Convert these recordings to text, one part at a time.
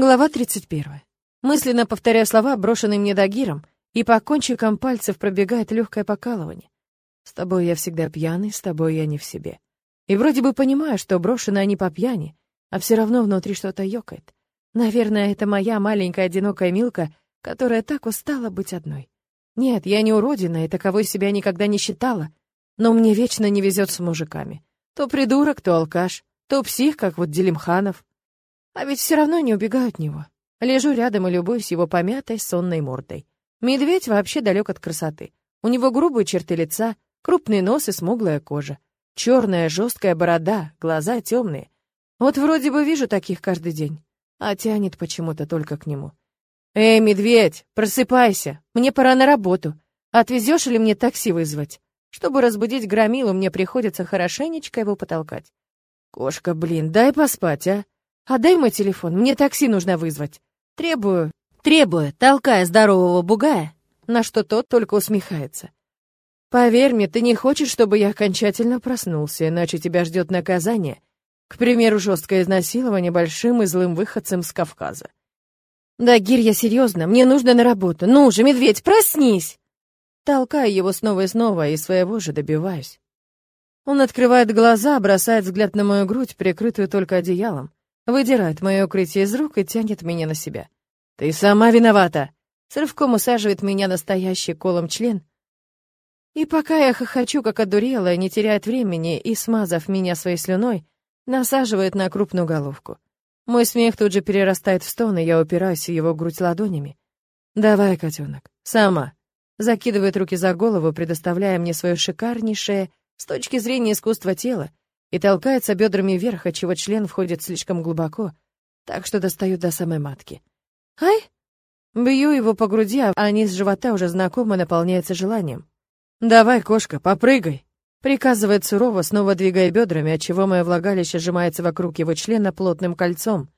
Глава 31. Мысленно повторяю слова, брошенные мне Дагиром, и по кончикам пальцев пробегает легкое покалывание. С тобой я всегда пьяный, с тобой я не в себе. И вроде бы понимаю, что брошены они по пьяни, а все равно внутри что-то ёкает. Наверное, это моя маленькая одинокая Милка, которая так устала быть одной. Нет, я не уродина и таковой себя никогда не считала, но мне вечно не везет с мужиками. То придурок, то алкаш, то псих, как вот Делимханов. А ведь все равно не убегаю от него. Лежу рядом и любуюсь его помятой, сонной мордой. Медведь вообще далек от красоты. У него грубые черты лица, крупный нос и смуглая кожа. Черная жесткая борода, глаза темные. Вот вроде бы вижу таких каждый день, а тянет почему-то только к нему. «Эй, медведь, просыпайся, мне пора на работу. Отвезешь или мне такси вызвать?» Чтобы разбудить громилу, мне приходится хорошенечко его потолкать. «Кошка, блин, дай поспать, а!» «Отдай мой телефон, мне такси нужно вызвать». «Требую». «Требую», толкая здорового бугая, на что тот только усмехается. «Поверь мне, ты не хочешь, чтобы я окончательно проснулся, иначе тебя ждет наказание. К примеру, жесткое изнасилование большим и злым выходцем с Кавказа». «Да, Гир, я серьезно, мне нужно на работу. Ну же, медведь, проснись!» Толкаю его снова и снова, и своего же добиваюсь. Он открывает глаза, бросает взгляд на мою грудь, прикрытую только одеялом выдирает мое укрытие из рук и тянет меня на себя. «Ты сама виновата!» С рывком усаживает меня настоящий колом член. И пока я хохочу, как одурела, не теряет времени и, смазав меня своей слюной, насаживает на крупную головку. Мой смех тут же перерастает в стон, и я упираюсь в его грудь ладонями. «Давай, котенок, сама!» Закидывает руки за голову, предоставляя мне свое шикарнейшее, с точки зрения искусства тела, и толкается бедрами вверх, отчего член входит слишком глубоко, так что достает до самой матки. «Ай!» Бью его по груди, а низ живота уже знакомо наполняется желанием. «Давай, кошка, попрыгай!» Приказывает сурово, снова двигая бедрами, отчего мое влагалище сжимается вокруг его члена плотным кольцом.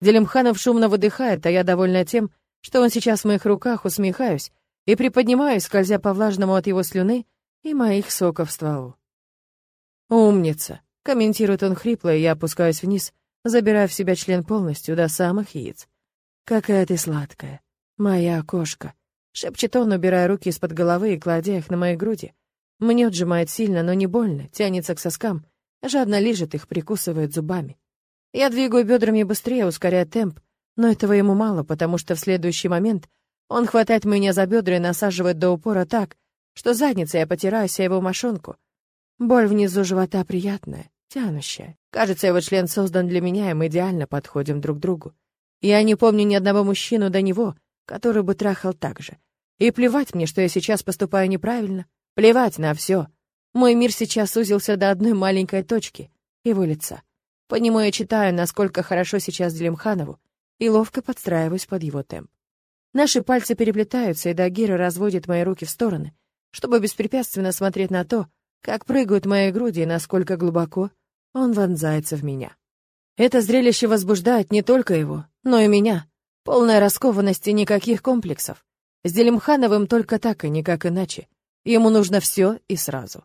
Делимханов шумно выдыхает, а я довольна тем, что он сейчас в моих руках, усмехаюсь и приподнимаюсь, скользя по влажному от его слюны и моих соков стволу. «Умница!» Комментирует он хрипло, и я опускаюсь вниз, забирая в себя член полностью до самых яиц. «Какая ты сладкая, моя кошка!» Шепчет он, убирая руки из-под головы и кладя их на мои груди. Мнет, сжимает сильно, но не больно, тянется к соскам, жадно лижет их, прикусывает зубами. Я двигаю бедрами быстрее, ускоряя темп, но этого ему мало, потому что в следующий момент он хватает меня за бедра и насаживает до упора так, что задницей я потираюсь о его мошонку. Боль внизу живота приятная, тянущая. Кажется, его член создан для меня, и мы идеально подходим друг другу. Я не помню ни одного мужчину до него, который бы трахал так же. И плевать мне, что я сейчас поступаю неправильно. Плевать на все. Мой мир сейчас сузился до одной маленькой точки — его лица. По нему я читаю, насколько хорошо сейчас Делимханову, и ловко подстраиваюсь под его темп. Наши пальцы переплетаются, и Дагира разводит мои руки в стороны, чтобы беспрепятственно смотреть на то, как прыгают мои груди и насколько глубоко он вонзается в меня. Это зрелище возбуждает не только его, но и меня. Полная раскованность и никаких комплексов. С Делимхановым только так и никак иначе. Ему нужно все и сразу.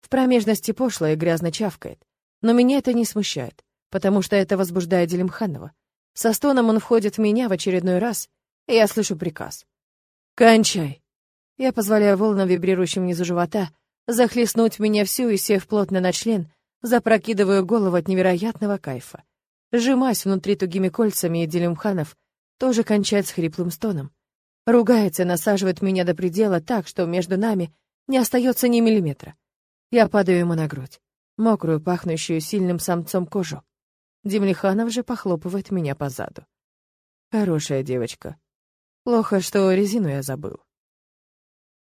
В промежности пошло и грязно чавкает. Но меня это не смущает, потому что это возбуждает Делимханова. Со стоном он входит в меня в очередной раз, и я слышу приказ. «Кончай!» Я позволяю волнам, вибрирующим внизу живота, захлестнуть меня всю и сев плотно на член, запрокидываю голову от невероятного кайфа. Сжимаясь внутри тугими кольцами, и Делимханов тоже кончает с хриплым стоном. Ругается, насаживает меня до предела так, что между нами не остается ни миллиметра. Я падаю ему на грудь, мокрую, пахнущую сильным самцом кожу. Демлиханов же похлопывает меня по заду. Хорошая девочка. Плохо, что резину я забыл.